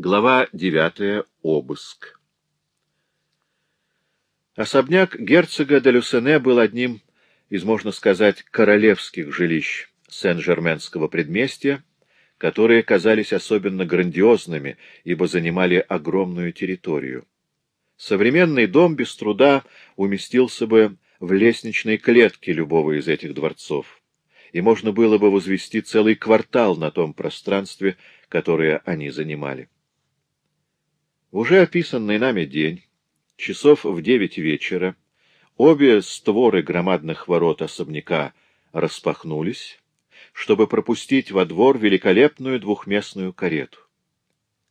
Глава 9. Обыск. Особняк герцога де Люсене был одним из, можно сказать, королевских жилищ Сен-Жерменского предместья, которые казались особенно грандиозными, ибо занимали огромную территорию. Современный дом без труда уместился бы в лестничной клетке любого из этих дворцов, и можно было бы возвести целый квартал на том пространстве, которое они занимали. Уже описанный нами день, часов в девять вечера, обе створы громадных ворот особняка распахнулись, чтобы пропустить во двор великолепную двухместную карету.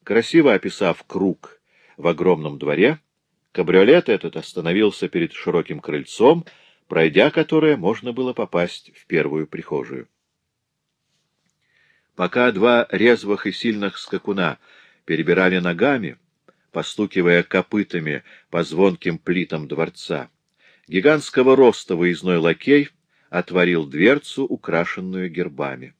Красиво описав круг в огромном дворе, кабриолет этот остановился перед широким крыльцом, пройдя которое можно было попасть в первую прихожую. Пока два резвых и сильных скакуна перебирали ногами, постукивая копытами по звонким плитам дворца. Гигантского роста выездной лакей отворил дверцу, украшенную гербами.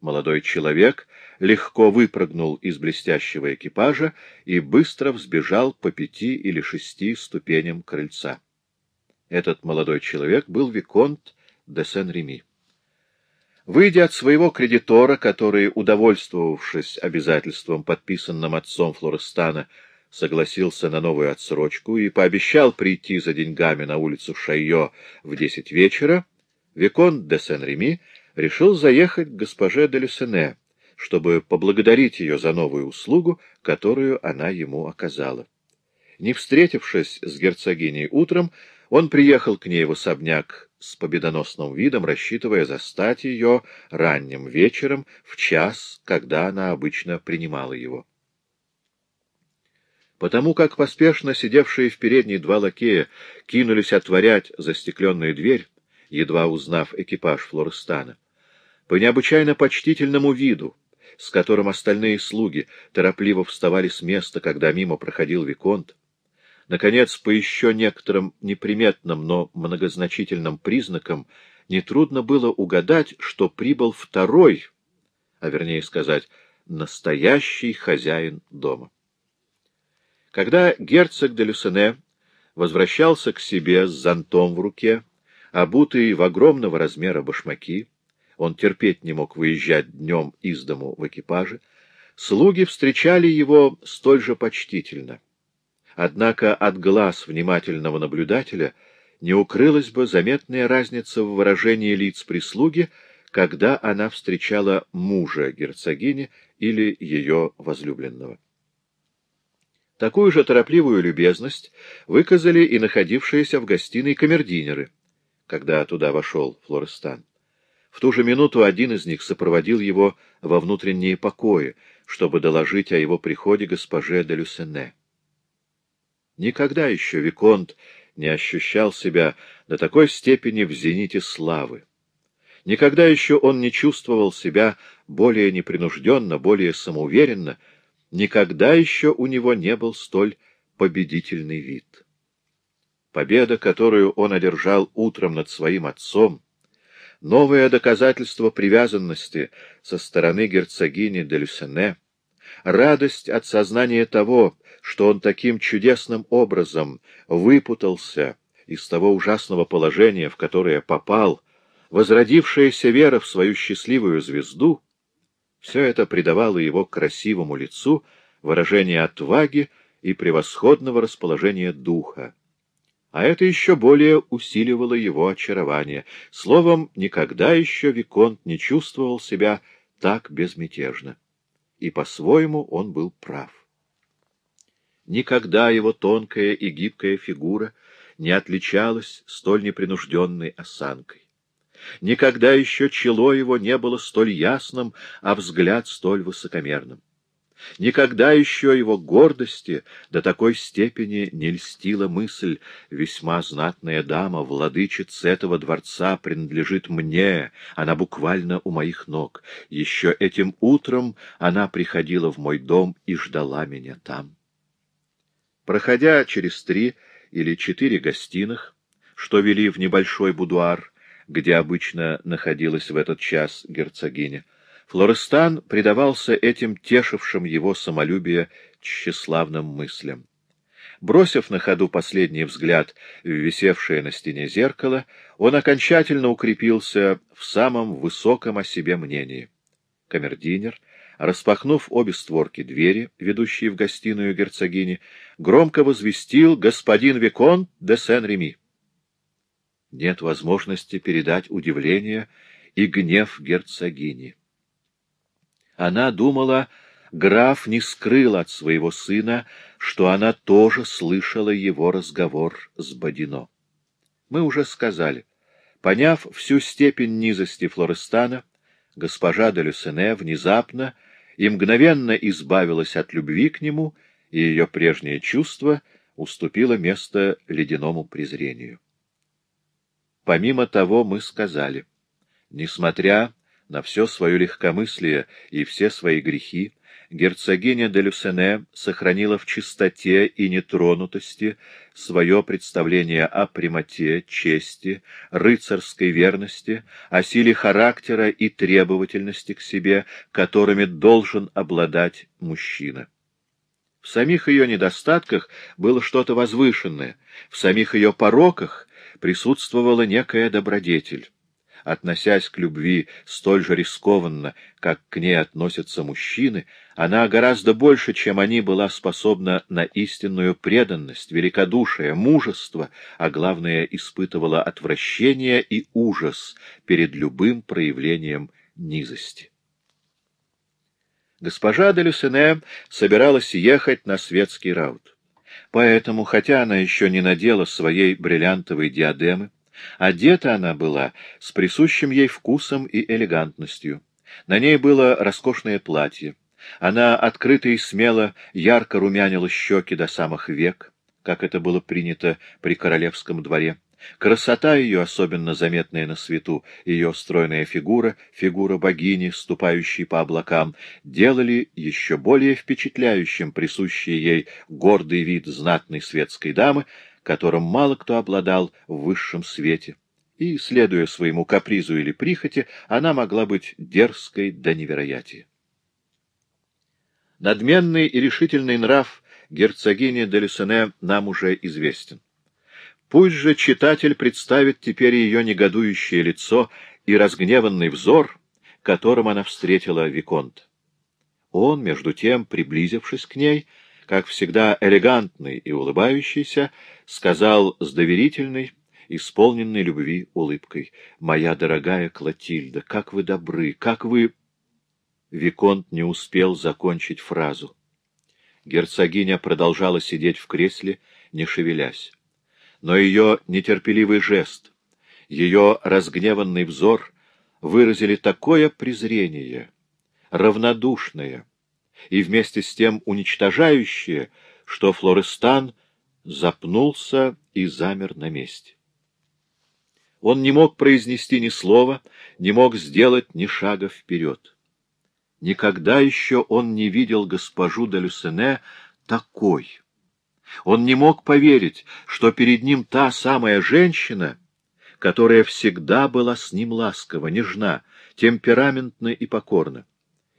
Молодой человек легко выпрыгнул из блестящего экипажа и быстро взбежал по пяти или шести ступеням крыльца. Этот молодой человек был Виконт де Сен-Реми. Выйдя от своего кредитора, который, удовольствовавшись обязательством, подписанным отцом Флорестана, согласился на новую отсрочку и пообещал прийти за деньгами на улицу Шайо в десять вечера, Викон де Сен-Реми решил заехать к госпоже де Люсене, чтобы поблагодарить ее за новую услугу, которую она ему оказала. Не встретившись с герцогиней утром, он приехал к ней в особняк с победоносным видом, рассчитывая застать ее ранним вечером в час, когда она обычно принимала его. Потому как поспешно сидевшие в передней два лакея кинулись отворять застекленную дверь, едва узнав экипаж Флорестана, по необычайно почтительному виду, с которым остальные слуги торопливо вставали с места, когда мимо проходил Виконт, наконец, по еще некоторым неприметным, но многозначительным признакам, нетрудно было угадать, что прибыл второй, а вернее сказать, настоящий хозяин дома. Когда герцог де Люсене возвращался к себе с зонтом в руке, обутый в огромного размера башмаки, он терпеть не мог выезжать днем из дому в экипаже, слуги встречали его столь же почтительно. Однако от глаз внимательного наблюдателя не укрылась бы заметная разница в выражении лиц прислуги, когда она встречала мужа герцогини или ее возлюбленного. Такую же торопливую любезность выказали и находившиеся в гостиной камердинеры, когда туда вошел Флорестан. В ту же минуту один из них сопроводил его во внутренние покои, чтобы доложить о его приходе госпоже де Люсене. Никогда еще Виконт не ощущал себя до такой степени в зените славы. Никогда еще он не чувствовал себя более непринужденно, более самоуверенно, Никогда еще у него не был столь победительный вид. Победа, которую он одержал утром над своим отцом, новое доказательство привязанности со стороны герцогини де Люсене, радость от сознания того, что он таким чудесным образом выпутался из того ужасного положения, в которое попал, возродившаяся вера в свою счастливую звезду — все это придавало его красивому лицу выражение отваги и превосходного расположения духа. А это еще более усиливало его очарование. Словом, никогда еще Виконт не чувствовал себя так безмятежно. И по-своему он был прав. Никогда его тонкая и гибкая фигура не отличалась столь непринужденной осанкой. Никогда еще чело его не было столь ясным, а взгляд столь высокомерным. Никогда еще его гордости до такой степени не льстила мысль «Весьма знатная дама, владычица этого дворца, принадлежит мне, она буквально у моих ног. Еще этим утром она приходила в мой дом и ждала меня там». Проходя через три или четыре гостиных, что вели в небольшой будуар, где обычно находилась в этот час герцогиня, Флорестан предавался этим тешившим его самолюбие тщеславным мыслям. Бросив на ходу последний взгляд в висевшее на стене зеркало, он окончательно укрепился в самом высоком о себе мнении. Камердинер, распахнув обе створки двери, ведущие в гостиную герцогини, громко возвестил господин Викон де Сен-Реми. Нет возможности передать удивление и гнев герцогини. Она думала, граф не скрыл от своего сына, что она тоже слышала его разговор с Бодино. Мы уже сказали, поняв всю степень низости Флорестана, госпожа де Люсене внезапно и мгновенно избавилась от любви к нему, и ее прежнее чувство уступило место ледяному презрению. Помимо того мы сказали, несмотря на все свое легкомыслие и все свои грехи, герцогиня де Люсене сохранила в чистоте и нетронутости свое представление о прямоте, чести, рыцарской верности, о силе характера и требовательности к себе, которыми должен обладать мужчина. В самих ее недостатках было что-то возвышенное, в самих ее пороках присутствовала некая добродетель относясь к любви столь же рискованно, как к ней относятся мужчины, она гораздо больше, чем они, была способна на истинную преданность, великодушие, мужество, а главное, испытывала отвращение и ужас перед любым проявлением низости. Госпожа де Люсене собиралась ехать на светский раут. Поэтому, хотя она еще не надела своей бриллиантовой диадемы, Одета она была с присущим ей вкусом и элегантностью. На ней было роскошное платье. Она открыто и смело ярко румянила щеки до самых век, как это было принято при королевском дворе. Красота ее, особенно заметная на свету, ее стройная фигура, фигура богини, ступающей по облакам, делали еще более впечатляющим присущий ей гордый вид знатной светской дамы, которым мало кто обладал в высшем свете, и, следуя своему капризу или прихоти, она могла быть дерзкой до невероятия. Надменный и решительный нрав герцогини де Люсене нам уже известен. Пусть же читатель представит теперь ее негодующее лицо и разгневанный взор, которым она встретила Виконт. Он, между тем, приблизившись к ней, как всегда элегантный и улыбающийся, сказал с доверительной, исполненной любви улыбкой, «Моя дорогая Клотильда, как вы добры, как вы...» Виконт не успел закончить фразу. Герцогиня продолжала сидеть в кресле, не шевелясь. Но ее нетерпеливый жест, ее разгневанный взор выразили такое презрение, равнодушное, и вместе с тем уничтожающее, что Флорестан запнулся и замер на месте. Он не мог произнести ни слова, не мог сделать ни шага вперед. Никогда еще он не видел госпожу де Люсене такой. Он не мог поверить, что перед ним та самая женщина, которая всегда была с ним ласкова, нежна, темпераментна и покорна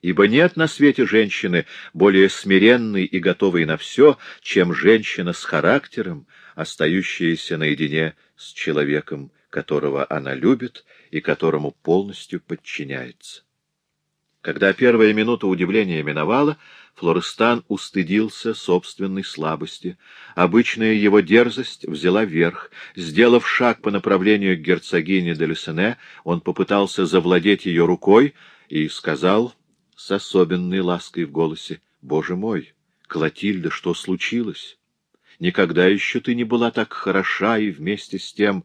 ибо нет на свете женщины более смиренной и готовой на все, чем женщина с характером, остающаяся наедине с человеком, которого она любит и которому полностью подчиняется. Когда первая минута удивления миновала, Флорестан устыдился собственной слабости. Обычная его дерзость взяла верх. Сделав шаг по направлению к герцогине де Люсене, он попытался завладеть ее рукой и сказал с особенной лаской в голосе. — Боже мой, Клотильда, что случилось? Никогда еще ты не была так хороша и вместе с тем...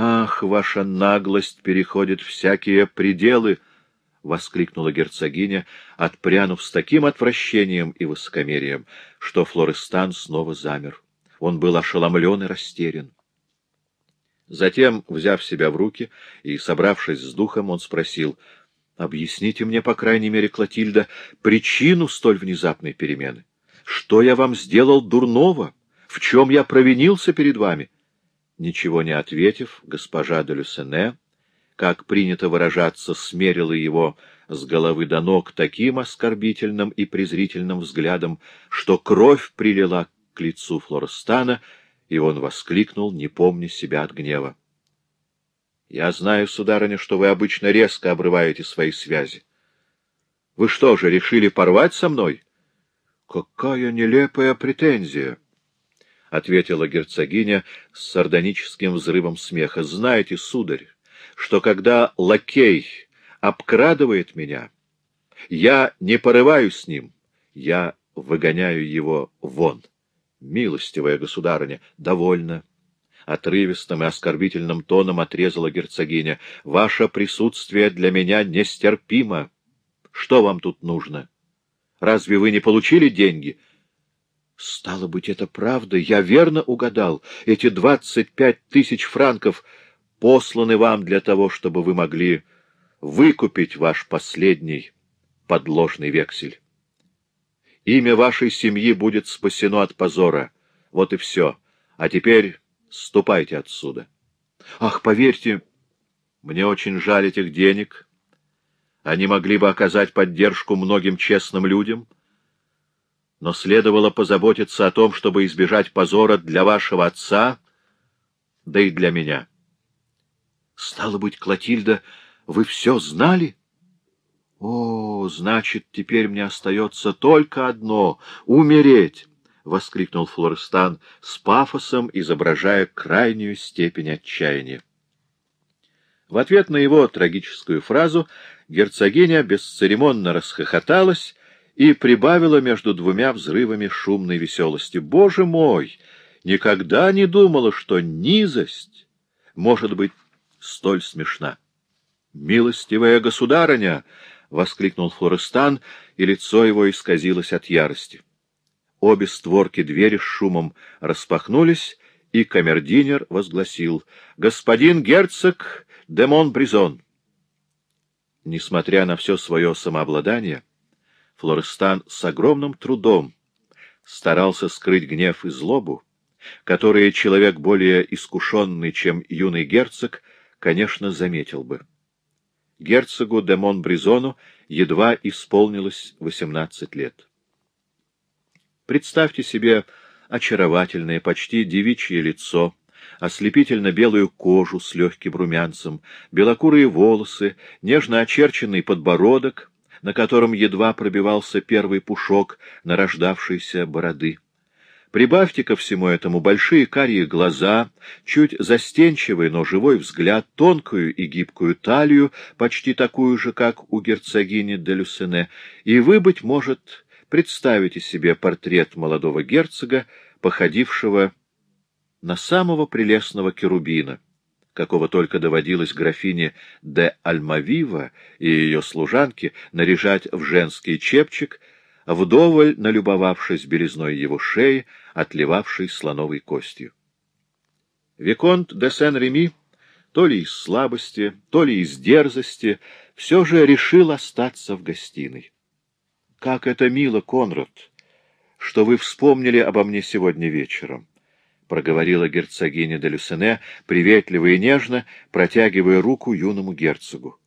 Ах, ваша наглость переходит всякие пределы! — воскликнула герцогиня, отпрянув с таким отвращением и высокомерием, что Флорестан снова замер. Он был ошеломлен и растерян. Затем, взяв себя в руки и собравшись с духом, он спросил — Объясните мне, по крайней мере, Клотильда, причину столь внезапной перемены. Что я вам сделал дурного? В чем я провинился перед вами? Ничего не ответив, госпожа де Люсене, как принято выражаться, смерила его с головы до ног таким оскорбительным и презрительным взглядом, что кровь прилила к лицу Флорстана, и он воскликнул, не помня себя от гнева. — Я знаю, сударыня, что вы обычно резко обрываете свои связи. Вы что же, решили порвать со мной? — Какая нелепая претензия! — ответила герцогиня с сардоническим взрывом смеха. — Знаете, сударь, что когда лакей обкрадывает меня, я не порываюсь с ним, я выгоняю его вон. Милостивая государыня, довольно. Отрывистым и оскорбительным тоном отрезала герцогиня. Ваше присутствие для меня нестерпимо. Что вам тут нужно? Разве вы не получили деньги? — Стало быть, это правда. Я верно угадал. Эти двадцать пять тысяч франков посланы вам для того, чтобы вы могли выкупить ваш последний подложный вексель. Имя вашей семьи будет спасено от позора. Вот и все. А теперь ступайте отсюда. Ах, поверьте, мне очень жаль этих денег. Они могли бы оказать поддержку многим честным людям, но следовало позаботиться о том, чтобы избежать позора для вашего отца, да и для меня. Стало быть, Клотильда, вы все знали? О, значит, теперь мне остается только одно — умереть! — воскликнул Флорестан с пафосом, изображая крайнюю степень отчаяния. В ответ на его трагическую фразу герцогиня бесцеремонно расхохоталась и прибавила между двумя взрывами шумной веселости. «Боже мой! Никогда не думала, что низость может быть столь смешна!» «Милостивая государыня!» — воскликнул Флорестан, и лицо его исказилось от ярости. Обе створки двери с шумом распахнулись, и камердинер возгласил «Господин герцог де Монбризон!» Несмотря на все свое самообладание, Флорестан с огромным трудом старался скрыть гнев и злобу, которые человек более искушенный, чем юный герцог, конечно, заметил бы. Герцогу де Монбризону едва исполнилось восемнадцать лет. Представьте себе очаровательное, почти девичье лицо, ослепительно белую кожу с легким румянцем, белокурые волосы, нежно очерченный подбородок — на котором едва пробивался первый пушок нарождавшейся бороды. Прибавьте ко всему этому большие карие глаза, чуть застенчивый, но живой взгляд, тонкую и гибкую талию, почти такую же, как у герцогини де Люсене, и вы, быть может, представите себе портрет молодого герцога, походившего на самого прелестного керубина какого только доводилось графине де Альмавива и ее служанке наряжать в женский чепчик, вдоволь налюбовавшись белизной его шеи, отливавшей слоновой костью. Виконт де Сен-Реми, то ли из слабости, то ли из дерзости, все же решил остаться в гостиной. — Как это мило, Конрад, что вы вспомнили обо мне сегодня вечером! — проговорила герцогиня де Люсене, приветливо и нежно, протягивая руку юному герцогу.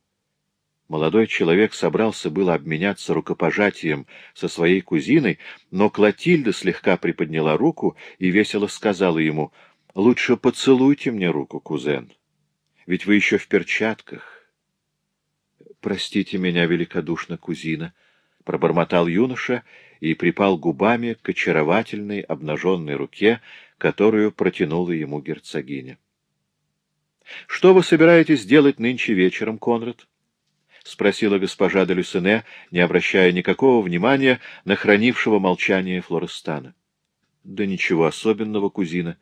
Молодой человек собрался было обменяться рукопожатием со своей кузиной, но Клотильда слегка приподняла руку и весело сказала ему, — Лучше поцелуйте мне руку, кузен, ведь вы еще в перчатках. — Простите меня великодушно, кузина, — пробормотал юноша и припал губами к очаровательной обнаженной руке, которую протянула ему герцогиня. — Что вы собираетесь делать нынче вечером, Конрад? — спросила госпожа де Люсене, не обращая никакого внимания на хранившего молчание Флорестана. — Да ничего особенного, кузина.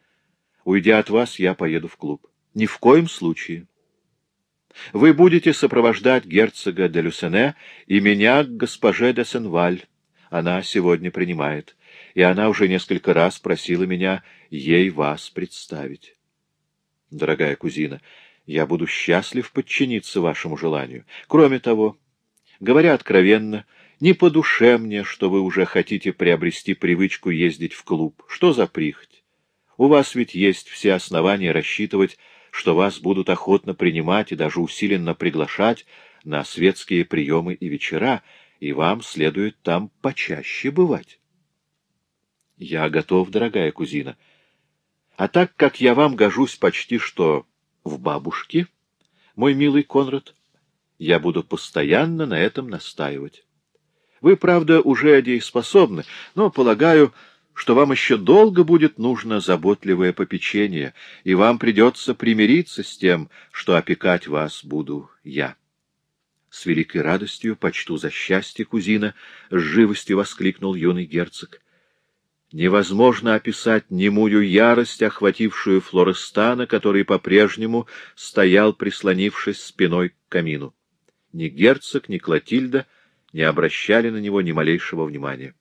Уйдя от вас, я поеду в клуб. — Ни в коем случае. Вы будете сопровождать герцога де Люсене и меня к госпоже де Сенваль. Она сегодня принимает и она уже несколько раз просила меня ей вас представить. Дорогая кузина, я буду счастлив подчиниться вашему желанию. Кроме того, говоря откровенно, не по душе мне, что вы уже хотите приобрести привычку ездить в клуб. Что за прихоть? У вас ведь есть все основания рассчитывать, что вас будут охотно принимать и даже усиленно приглашать на светские приемы и вечера, и вам следует там почаще бывать. Я готов, дорогая кузина. А так как я вам гожусь почти что в бабушке, мой милый Конрад, я буду постоянно на этом настаивать. Вы, правда, уже дееспособны, но, полагаю, что вам еще долго будет нужно заботливое попечение, и вам придется примириться с тем, что опекать вас буду я. С великой радостью почту за счастье, кузина, — с живостью воскликнул юный герцог. Невозможно описать немую ярость, охватившую Флорестана, который по-прежнему стоял, прислонившись спиной к камину. Ни герцог, ни Клотильда не обращали на него ни малейшего внимания.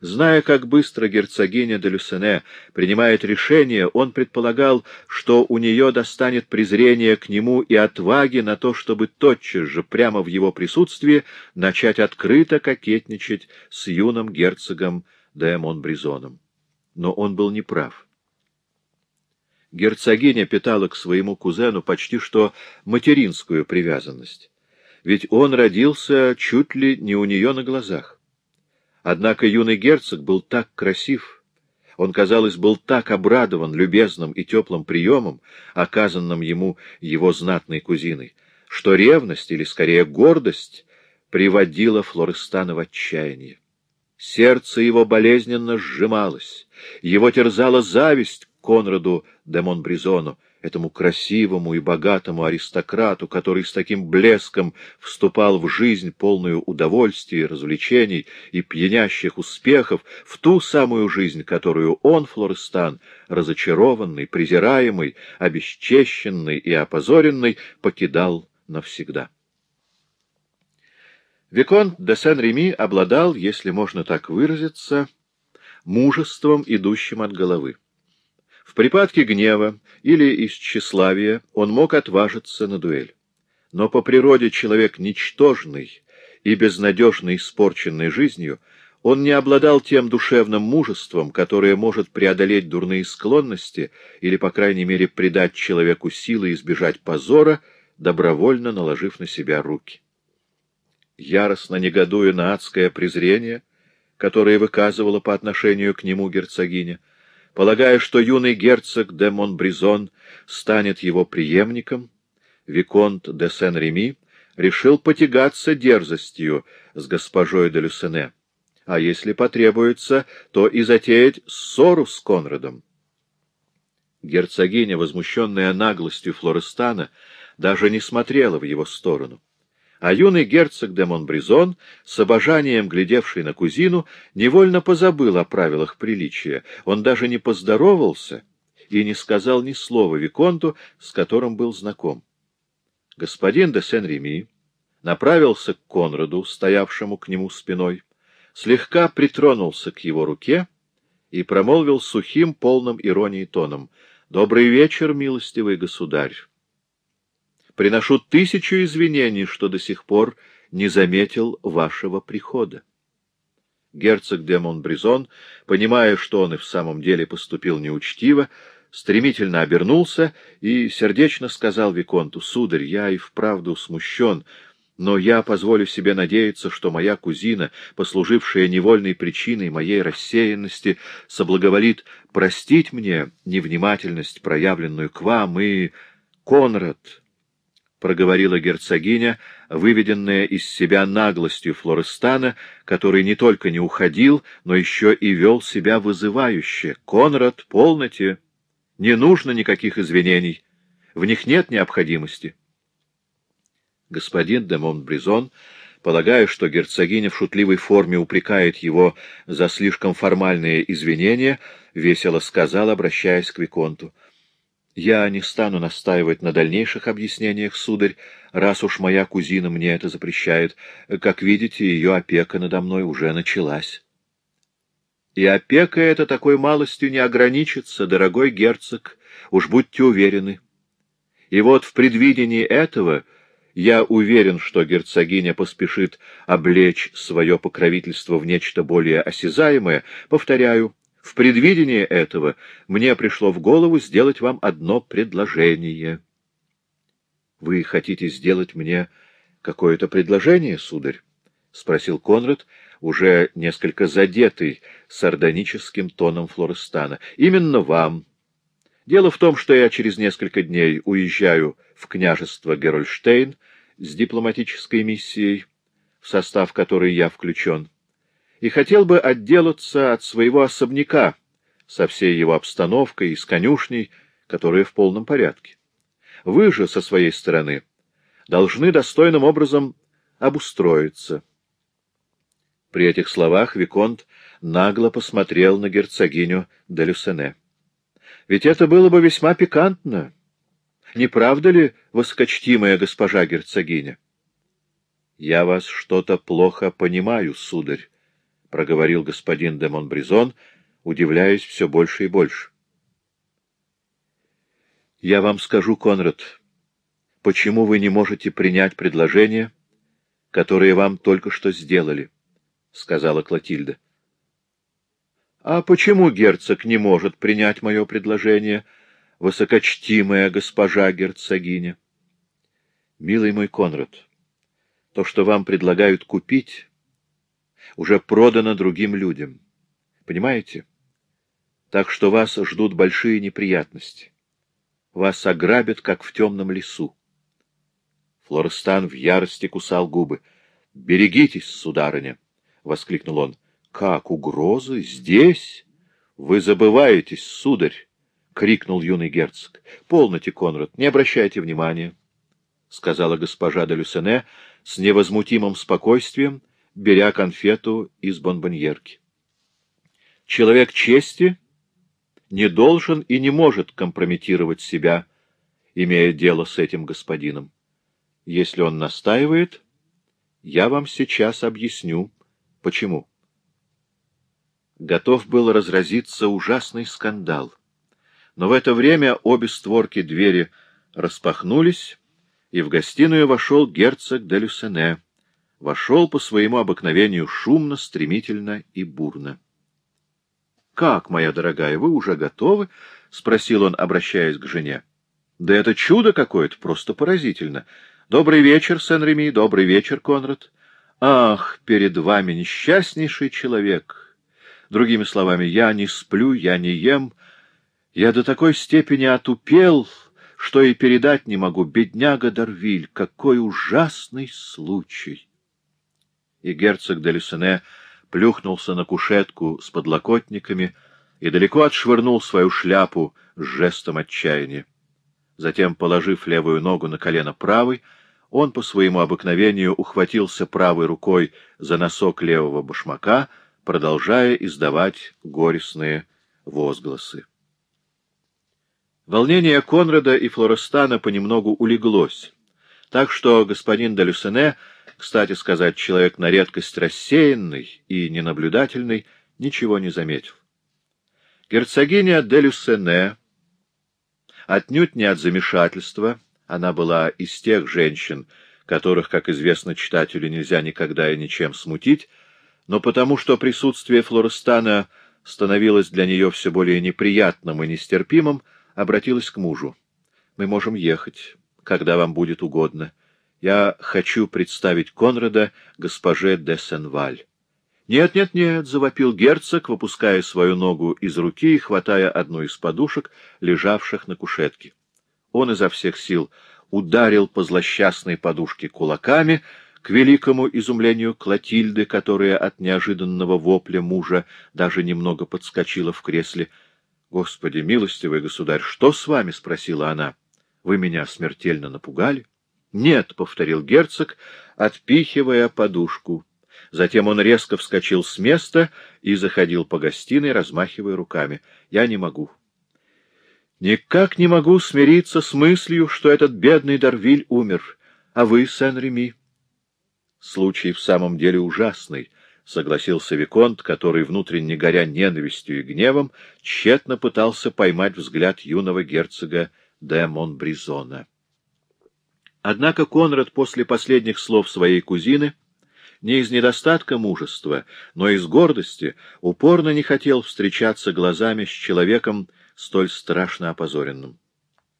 Зная, как быстро герцогиня де Люсене принимает решение, он предполагал, что у нее достанет презрение к нему и отваги на то, чтобы тотчас же, прямо в его присутствии, начать открыто кокетничать с юным герцогом де Монбризоном. Но он был неправ. Герцогиня питала к своему кузену почти что материнскую привязанность, ведь он родился чуть ли не у нее на глазах. Однако юный герцог был так красив, он, казалось, был так обрадован любезным и теплым приемом, оказанным ему его знатной кузиной, что ревность, или скорее гордость, приводила Флорестана в отчаяние. Сердце его болезненно сжималось, его терзала зависть к Конраду де Монбризону, этому красивому и богатому аристократу, который с таким блеском вступал в жизнь, полную удовольствий, развлечений и пьянящих успехов, в ту самую жизнь, которую он, Флорестан, разочарованный, презираемый, обесчещенный и опозоренный, покидал навсегда. Виконт де Сен-Реми обладал, если можно так выразиться, мужеством, идущим от головы. В припадке гнева или из тщеславия он мог отважиться на дуэль. Но по природе человек ничтожный и безнадежно испорченный жизнью, он не обладал тем душевным мужеством, которое может преодолеть дурные склонности или, по крайней мере, придать человеку силы избежать позора, добровольно наложив на себя руки. Яростно негодуя на адское презрение, которое выказывала по отношению к нему герцогиня, Полагая, что юный герцог де Монбризон станет его преемником, Виконт де Сен-Реми решил потягаться дерзостью с госпожой де Люсене, а если потребуется, то и затеять ссору с Конрадом. Герцогиня, возмущенная наглостью Флорестана, даже не смотрела в его сторону. А юный герцог де Монбризон, с обожанием глядевший на кузину, невольно позабыл о правилах приличия. Он даже не поздоровался и не сказал ни слова Виконту, с которым был знаком. Господин де Сен-Реми направился к Конраду, стоявшему к нему спиной, слегка притронулся к его руке и промолвил сухим, полным иронии тоном — Добрый вечер, милостивый государь. Приношу тысячу извинений, что до сих пор не заметил вашего прихода. Герцог де Монбризон, понимая, что он и в самом деле поступил неучтиво, стремительно обернулся и сердечно сказал Виконту, «Сударь, я и вправду смущен, но я позволю себе надеяться, что моя кузина, послужившая невольной причиной моей рассеянности, соблаговолит простить мне невнимательность, проявленную к вам, и... Конрад, проговорила герцогиня, выведенная из себя наглостью Флорестана, который не только не уходил, но еще и вел себя вызывающе. «Конрад, полноте! Не нужно никаких извинений. В них нет необходимости». Господин де Монбризон, полагая, что герцогиня в шутливой форме упрекает его за слишком формальные извинения, весело сказал, обращаясь к Виконту — я не стану настаивать на дальнейших объяснениях, сударь, раз уж моя кузина мне это запрещает. Как видите, ее опека надо мной уже началась. И опека эта такой малостью не ограничится, дорогой герцог, уж будьте уверены. И вот в предвидении этого я уверен, что герцогиня поспешит облечь свое покровительство в нечто более осязаемое, повторяю, в предвидении этого мне пришло в голову сделать вам одно предложение. Вы хотите сделать мне Какое-то предложение, сударь? — спросил Конрад, уже несколько задетый сардоническим тоном Флорестана. — Именно вам. Дело в том, что я через несколько дней уезжаю в княжество Герольштейн с дипломатической миссией, в состав которой я включен, и хотел бы отделаться от своего особняка со всей его обстановкой и с конюшней, которая в полном порядке. Вы же, со своей стороны, должны достойным образом обустроиться. При этих словах Виконт нагло посмотрел на герцогиню де Люсене. Ведь это было бы весьма пикантно. Не правда ли, высокочтимая госпожа герцогиня? — Я вас что-то плохо понимаю, сударь, — проговорил господин де Монбризон, удивляясь все больше и больше. — Я вам скажу, Конрад, почему вы не можете принять предложение, которое вам только что сделали, — сказала Клотильда. — А почему герцог не может принять мое предложение, высокочтимая госпожа герцогиня? — Милый мой Конрад, — то, что вам предлагают купить, уже продано другим людям. Понимаете? Так что вас ждут большие неприятности. Вас ограбят, как в темном лесу. Флорестан в ярости кусал губы. — Берегитесь, сударыня! — воскликнул он. — Как угрозы? Здесь? Вы забываетесь, сударь! — крикнул юный герцог. — Полноте, Конрад, не обращайте внимания, — сказала госпожа де Люсене, — с невозмутимым спокойствием, беря конфету из бонбоньерки. Человек чести не должен и не может компрометировать себя, имея дело с этим господином. Если он настаивает, я вам сейчас объясню, почему. Готов был разразиться ужасный скандал. Но в это время обе створки двери распахнулись, и в гостиную вошел герцог де Люсене. Вошел по своему обыкновению шумно, стремительно и бурно. — Как, моя дорогая, вы уже готовы? — спросил он, обращаясь к жене. — Да это чудо какое-то, просто поразительно. Добрый вечер, Сен-Реми, добрый вечер, Конрад. Ах, перед вами несчастнейший человек. Другими словами, я не сплю, я не ем. Я до такой степени отупел, что и передать не могу. Бедняга Дарвиль, какой ужасный случай! И герцог де Люсене плюхнулся на кушетку с подлокотниками и далеко отшвырнул свою шляпу с жестом отчаяния. Затем, положив левую ногу на колено правой, он по своему обыкновению ухватился правой рукой за носок левого башмака, продолжая издавать горестные возгласы. Волнение Конрада и Флорестана понемногу улеглось, так что господин де Люсене, кстати сказать, человек на редкость рассеянный и ненаблюдательный, ничего не заметил. Герцогиня де Люсене, отнюдь не от замешательства, она была из тех женщин, которых, как известно читателю, нельзя никогда и ничем смутить, но потому что присутствие Флорестана становилось для нее все более неприятным и нестерпимым, обратилась к мужу. — Мы можем ехать, когда вам будет угодно. Я хочу представить Конрада госпоже де Сенваль. «Нет, нет, нет!» — завопил герцог, выпуская свою ногу из руки и хватая одну из подушек, лежавших на кушетке. Он изо всех сил ударил по злосчастной подушке кулаками, к великому изумлению Клотильды, которая от неожиданного вопля мужа даже немного подскочила в кресле — Господи, милостивый государь, что с вами? — спросила она. — Вы меня смертельно напугали? — Нет, — повторил герцог, отпихивая подушку. Затем он резко вскочил с места и заходил по гостиной, размахивая руками. — Я не могу. Никак не могу смириться с мыслью, что этот бедный Дарвиль умер. А вы, Сен-Реми? Случай в самом деле ужасный. — согласился Виконт, который, внутренне горя ненавистью и гневом, тщетно пытался поймать взгляд юного герцога де Монбризона. Однако Конрад после последних слов своей кузины не из недостатка мужества, но из гордости упорно не хотел встречаться глазами с человеком столь страшно опозоренным.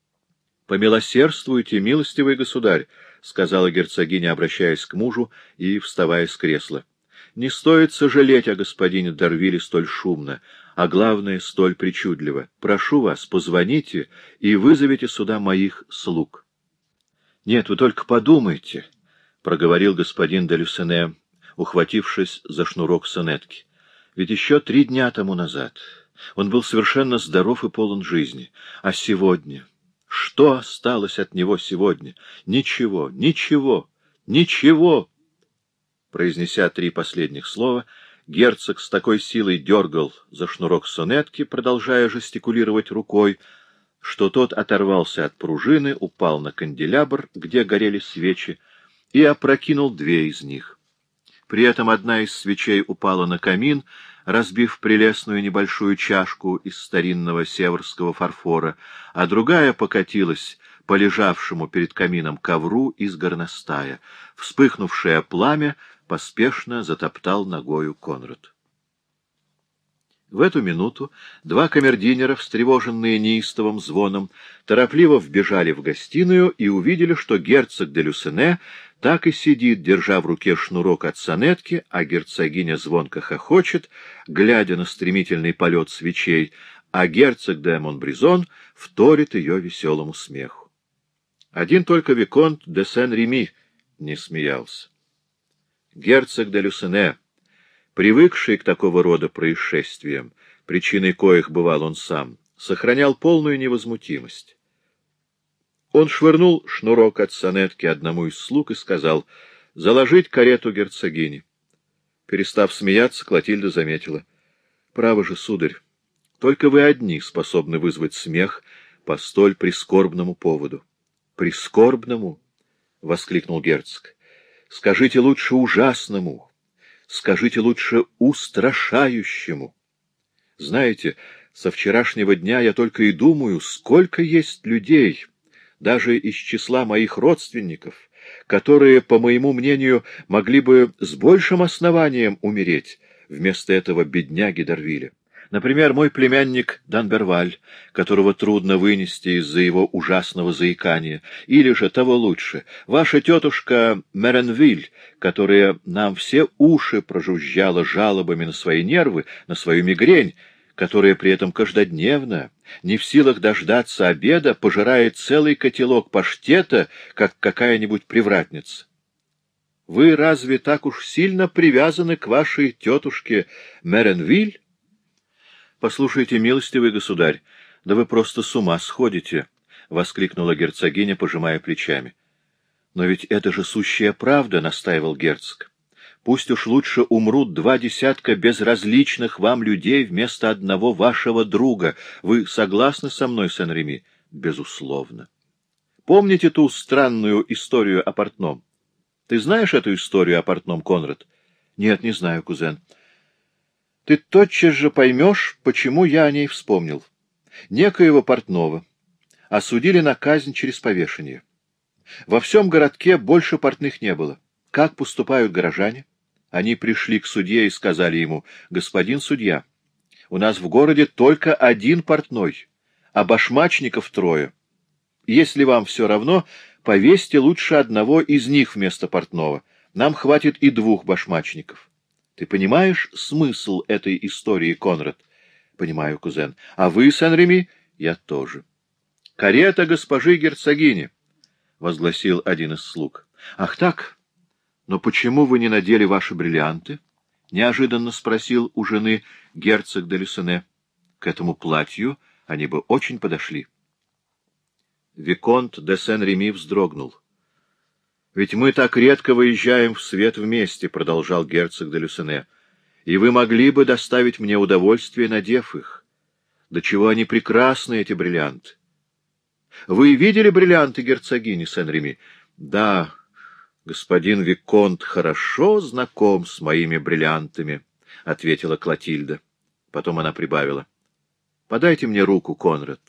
— Помилосердствуйте, милостивый государь, — сказала герцогиня, обращаясь к мужу и вставая с кресла. — Не стоит сожалеть о господине Дарвиле столь шумно, а главное, столь причудливо. Прошу вас, позвоните и вызовите сюда моих слуг. — Нет, вы только подумайте, — проговорил господин де Люсене, ухватившись за шнурок сонетки. — Ведь еще три дня тому назад он был совершенно здоров и полон жизни. А сегодня... Что осталось от него сегодня? Ничего, ничего, ничего. Произнеся три последних слова, герцог с такой силой дергал за шнурок сонетки, продолжая жестикулировать рукой, что тот оторвался от пружины, упал на канделябр, где горели свечи, и опрокинул две из них. При этом одна из свечей упала на камин, разбив прелестную небольшую чашку из старинного северского фарфора, а другая покатилась по лежавшему перед камином ковру из горностая. Вспыхнувшее пламя поспешно затоптал ногою Конрад. В эту минуту два камердинера, встревоженные неистовым звоном, торопливо вбежали в гостиную и увидели, что герцог де Люсене так и сидит, держа в руке шнурок от сонетки, а герцогиня звонко хохочет, глядя на стремительный полет свечей, а герцог де Монбризон вторит ее веселому смеху. Один только Виконт де Сен-Реми не смеялся. Герцог де Люсене, привыкший к такого рода происшествиям, причиной коих бывал он сам, сохранял полную невозмутимость. Он швырнул шнурок от сонетки одному из слуг и сказал «Заложить карету герцогини». Перестав смеяться, Клотильда заметила. «Право же, сударь, только вы одни способны вызвать смех по столь прискорбному поводу». «Прискорбному?» — воскликнул герцог. «Скажите лучше ужасному, скажите лучше устрашающему. Знаете, со вчерашнего дня я только и думаю, сколько есть людей» даже из числа моих родственников, которые, по моему мнению, могли бы с большим основанием умереть вместо этого бедняги Дарвиля. Например, мой племянник Данберваль, которого трудно вынести из-за его ужасного заикания, или же, того лучше, ваша тетушка Меренвиль, которая нам все уши прожужжала жалобами на свои нервы, на свою мигрень, которая при этом каждодневно, не в силах дождаться обеда, пожирает целый котелок паштета, как какая-нибудь привратница. Вы разве так уж сильно привязаны к вашей тетушке Меренвиль? Послушайте, милостивый государь, да вы просто с ума сходите, — воскликнула герцогиня, пожимая плечами. — Но ведь это же сущая правда, — настаивал герцог. Пусть уж лучше умрут два десятка безразличных вам людей вместо одного вашего друга. Вы согласны со мной, Сен-Реми? Безусловно. Помните ту странную историю о портном? Ты знаешь эту историю о портном, Конрад? Нет, не знаю, кузен. Ты тотчас же поймешь, почему я о ней вспомнил. Некоего портного осудили на казнь через повешение. Во всем городке больше портных не было. Как поступают горожане? Они пришли к судье и сказали ему, «Господин судья, у нас в городе только один портной, а башмачников трое. Если вам все равно, повесьте лучше одного из них вместо портного. Нам хватит и двух башмачников». Ты понимаешь смысл этой истории, Конрад? Понимаю, кузен. А вы, Сен-Реми? Я тоже. Карета госпожи герцогини, — возгласил один из слуг. Ах так, «Но почему вы не надели ваши бриллианты?» — неожиданно спросил у жены герцог де Люсене. «К этому платью они бы очень подошли». Виконт де Сен-Реми вздрогнул. «Ведь мы так редко выезжаем в свет вместе», — продолжал герцог де Люсене, «и вы могли бы доставить мне удовольствие, надев их. До чего они прекрасны, эти бриллианты!» «Вы видели бриллианты герцогини Сен-Реми?» «Да, господин Виконт хорошо знаком с моими бриллиантами, — ответила Клотильда. Потом она прибавила. — Подайте мне руку, Конрад.